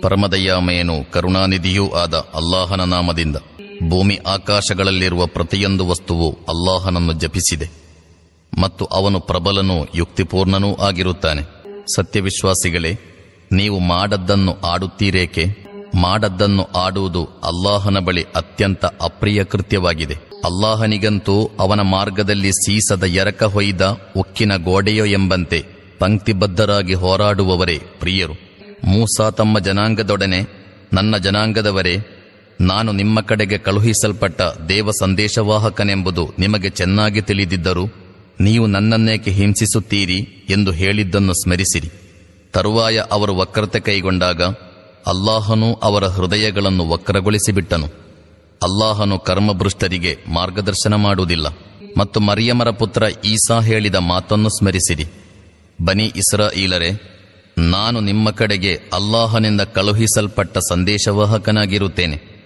ಪರಮದಯಾಮಯನು ಕರುಣಾನಿಧಿಯೂ ಆದ ಅಲ್ಲಾಹನ ನಾಮದಿಂದ ಭೂಮಿ ಆಕಾಶಗಳಲ್ಲಿರುವ ಪ್ರತಿಯೊಂದು ವಸ್ತುವು ಅಲ್ಲಾಹನನ್ನು ಜಪಿಸಿದೆ ಮತ್ತು ಅವನು ಪ್ರಬಲನೂ ಯುಕ್ತಿಪೂರ್ಣನೂ ಆಗಿರುತ್ತಾನೆ. ಸತ್ಯವಿಶ್ವಾಸಿಗಳೇ, ನೀವು ಮಾಡದ್ದನ್ನು ಆಡುತ್ತೀರೇಕೆ? ಮಾಡದ್ದನ್ನು ಆಡುವುದು ಅಲ್ಲಾಹನ ಬಳಿ ಅತ್ಯಂತ ಅಪ್ರಿಯ ಕೃತ್ಯವಾಗಿದೆ. ಅಲ್ಲಾಹನಿಗಂತೂ ಅವನ ಮಾರ್ಗದಲ್ಲಿ ಸೀಸದ ಎರಕ ಹೊಯ್ದ ಉಕ್ಕಿನ ಗೋಡೆಯೋ ಎಂಬಂತೆ ಪಂಕ್ತಿಬದ್ಧರಾಗಿ ಹೋರಾಡುವವರೇ ಪ್ರಿಯರು. ಮೂಸಾ ತಮ್ಮ ಜನಾಂಗದೊಡನೆ, ನನ್ನ ಜನಾಂಗದವರೇ, ನಾನು ನಿಮ್ಮ ಕಡೆಗೆ ಕಳುಹಿಸಲ್ಪಟ್ಟ ದೇವ ಸಂದೇಶವಾಹಕನೆಂಬುದು ನಿಮಗೆ ಚೆನ್ನಾಗಿ ತಿಳಿದಿದ್ದರು, ನೀವು ನನ್ನನ್ನೇಕೆ ಹಿಂಸಿಸುತ್ತೀರಿ ಎಂದು ಹೇಳಿದ್ದನ್ನು ಸ್ಮರಿಸಿರಿ. ತರುವಾಯ ಅವರು ವಕ್ರತೆ ಕೈಗೊಂಡಾಗ, ಅಲ್ಲಾಹನು ಅವರ ಹೃದಯಗಳನ್ನು ವಕ್ರಗೊಳಿಸಿಬಿಟ್ಟನು. ಅಲ್ಲಾಹನು ಕರ್ಮಭೃಷ್ಟರಿಗೆ ಮಾರ್ಗದರ್ಶನ ಮಾಡುವುದಿಲ್ಲ. ಮತ್ತು ಮರಿಯಮರ ಪುತ್ರ ಈಸಾ ಹೇಳಿದ ಮಾತನ್ನು ಸ್ಮರಿಸಿರಿ. ಬನಿ ಇಸ್ರಾಯೀಲರೇ, ನಾನು ನಿಮ್ಮ ಕಡೆಗೆ ಅಲ್ಲಾಹನಿಂದ ಕಳುಹಿಸಲ್ಪಟ್ಟ ಸಂದೇಶವಾಹಕನಾಗಿರುತ್ತೇನೆ.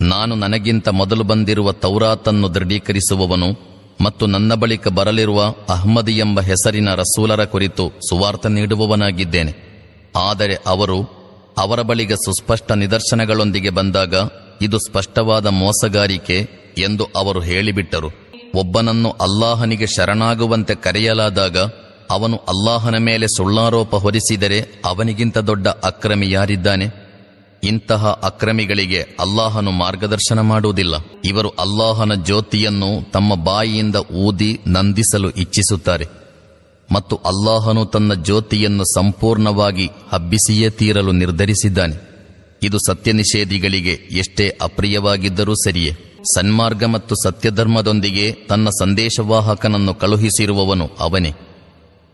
ನಾನು ನನಗಿಂತ ಮೊದಲು ಬಂದಿರುವ ತೌರಾತನ್ನು ದೃಢೀಕರಿಸುವವನು ಮತ್ತು ನನ್ನ ಬಳಿಕ ಬರಲಿರುವ ಅಹ್ಮದಿ ಎಂಬ ಹೆಸರಿನ ರಸೂಲರ ಕುರಿತು ಸುವಾರ್ಥ ನೀಡುವವನಾಗಿದ್ದೇನೆ. ಆದರೆ ಅವರು ಅವರ ಬಳಿಗೆ ಸುಸ್ಪಷ್ಟ ನಿದರ್ಶನಗಳೊಂದಿಗೆ ಬಂದಾಗ ಇದು ಸ್ಪಷ್ಟವಾದ ಮೋಸಗಾರಿಕೆ ಎಂದು ಅವರು ಹೇಳಿಬಿಟ್ಟರು. ಒಬ್ಬನನ್ನು ಅಲ್ಲಾಹನಿಗೆ ಶರಣಾಗುವಂತೆ ಕರೆಯಲಾದಾಗ ಅವನು ಅಲ್ಲಾಹನ ಮೇಲೆ ಸುಳ್ಳಾರೋಪ ಹೊರಿಸಿದರೆ ಅವನಿಗಿಂತ ದೊಡ್ಡ ಅಕ್ರಮಿ ಯಾರಿದ್ದಾನೆ? ಇಂತಹ ಅಕ್ರಮಿಗಳಿಗೆ ಅಲ್ಲಾಹನು ಮಾರ್ಗದರ್ಶನ ಮಾಡುವುದಿಲ್ಲ. ಇವರು ಅಲ್ಲಾಹನ ಜ್ಯೋತಿಯನ್ನು ತಮ್ಮ ಬಾಯಿಯಿಂದ ಊದಿ ನಂದಿಸಲು ಇಚ್ಛಿಸುತ್ತಾರೆ. ಮತ್ತು ಅಲ್ಲಾಹನು ತನ್ನ ಜ್ಯೋತಿಯನ್ನು ಸಂಪೂರ್ಣವಾಗಿ ಹಬ್ಬಿಸಿಯೇ ತೀರಲು ನಿರ್ಧರಿಸಿದ್ದಾನೆ. ಇದು ಸತ್ಯ ನಿಷೇಧಿಗಳಿಗೆ ಎಷ್ಟೇ ಅಪ್ರಿಯವಾಗಿದ್ದರೂ ಸರಿಯೇ. ಸನ್ಮಾರ್ಗ ಮತ್ತು ಸತ್ಯಧರ್ಮದೊಂದಿಗೆ ತನ್ನ ಸಂದೇಶವಾಹಕನನ್ನು ಕಳುಹಿಸಿರುವವನು ಅವನೇ.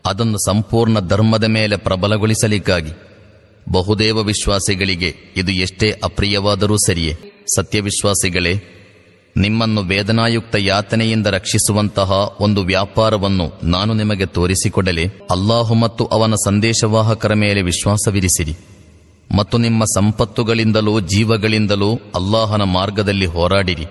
ಅದನ್ನು ಸಂಪೂರ್ಣ ಧರ್ಮದ ಮೇಲೆ ಪ್ರಬಲಗೊಳಿಸಲಿಕ್ಕಾಗಿ. ಬಹುದೇವ ವಿಶ್ವಾಸಿಗಳಿಗೆ ಇದು ಎಷ್ಟೇ ಅಪ್ರಿಯವಾದರೂ ಸರಿಯೇ. ಸತ್ಯವಿಶ್ವಾಸಿಗಳೇ ನಿಮ್ಮನ್ನು ವೇದನಾಯುಕ್ತ ಯಾತನೆಯಿಂದ ರಕ್ಷಿಸುವಂತಹ ಒಂದು ವ್ಯಾಪಾರವನ್ನು ನಾನು ನಿಮಗೆ ತೋರಿಸಿಕೊಡಲೆ. ಅಲ್ಲಾಹು ಮತ್ತು ಅವನ ಸಂದೇಶವಾಹಕರ ಮೇಲೆ ವಿಶ್ವಾಸವಿರಿಸಿರಿ. ಮತ್ತು ನಿಮ್ಮ ಸಂಪತ್ತುಗಳಿಂದಲೂ ಜೀವಗಳಿಂದಲೂ ಅಲ್ಲಾಹನ ಮಾರ್ಗದಲ್ಲಿ ಹೋರಾಡಿರಿ.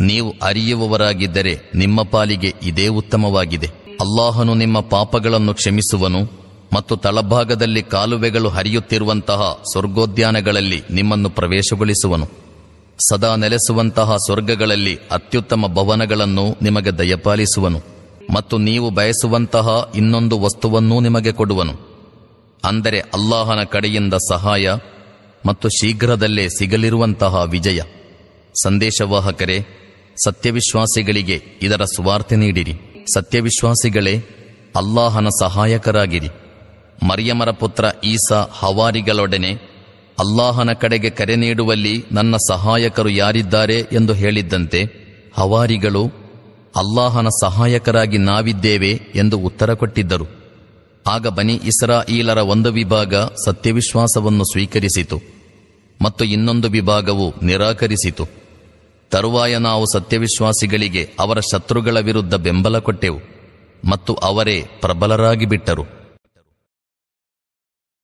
ನೀವು ಅರಿಯುವವರಾಗಿದ್ದರೆ ನಿಮ್ಮ ಪಾಲಿಗೆ ಇದೇ ಉತ್ತಮವಾಗಿದೆ. ಅಲ್ಲಾಹನು ನಿಮ್ಮ ಪಾಪಗಳನ್ನು ಕ್ಷಮಿಸುವನು ಮತ್ತು ತಳಭಾಗದಲ್ಲಿ ಕಾಲುವೆಗಳು ಹರಿಯುತ್ತಿರುವಂತಹ ಸ್ವರ್ಗೋದ್ಯಾನಗಳಲ್ಲಿ ನಿಮ್ಮನ್ನು ಪ್ರವೇಶಗೊಳಿಸುವನು. ಸದಾ ನೆಲೆಸುವಂತಹ ಸ್ವರ್ಗಗಳಲ್ಲಿ ಅತ್ಯುತ್ತಮ ಭವನಗಳನ್ನು ನಿಮಗೆ ದಯಪಾಲಿಸುವನು ಮತ್ತು ನೀವು ಬಯಸುವಂತಹ ಇನ್ನೊಂದು ವಸ್ತುವನ್ನೂ ನಿಮಗೆ ಕೊಡುವನು. ಅಂದರೆ ಅಲ್ಲಾಹನ ಕಡೆಯಿಂದ ಸಹಾಯ ಮತ್ತು ಶೀಘ್ರದಲ್ಲೇ ಸಿಗಲಿರುವಂತಹ ವಿಜಯ. ಸಂದೇಶವಾಹಕರೇ, ಸತ್ಯವಿಶ್ವಾಸಿಗಳಿಗೆ ಇದರ ಸುವಾರ್ತೆ ನೀಡಿರಿ. ಸತ್ಯವಿಶ್ವಾಸಿಗಳೇ, ಅಲ್ಲಾಹನ ಸಹಾಯಕರಾಗಿರಿ. ಮರಿಯಮರ ಪುತ್ರ ಈಸಾ ಹವಾರಿಗಳೊಡನೆ, ಅಲ್ಲಾಹನ ಕಡೆಗೆ ಕರೆ ನೀಡುವಲ್ಲಿ ನನ್ನ ಸಹಾಯಕರು ಯಾರಿದ್ದಾರೆ ಎಂದು ಹೇಳಿದ್ದಂತೆ, ಹವಾರಿಗಳು, ಅಲ್ಲಾಹನ ಸಹಾಯಕರಾಗಿ ನಾವಿದ್ದೇವೆ ಎಂದು ಉತ್ತರ ಕೊಟ್ಟಿದ್ದರು. ಆಗ ಬನಿ ಇಸ್ರಾಯೀಲರ ಒಂದು ವಿಭಾಗ ಸತ್ಯವಿಶ್ವಾಸವನ್ನು ಸ್ವೀಕರಿಸಿತು ಮತ್ತು ಇನ್ನೊಂದು ವಿಭಾಗವು ನಿರಾಕರಿಸಿತು. ತರುವಾಯ ನಾವು ಸತ್ಯವಿಶ್ವಾಸಿಗಳಿಗೆ ಅವರ ಶತ್ರುಗಳ ವಿರುದ್ಧ ಬೆಂಬಲ ಕೊಟ್ಟೆವು ಮತ್ತು ಅವರೇ ಪ್ರಬಲರಾಗಿ ಬಿಟ್ಟರು.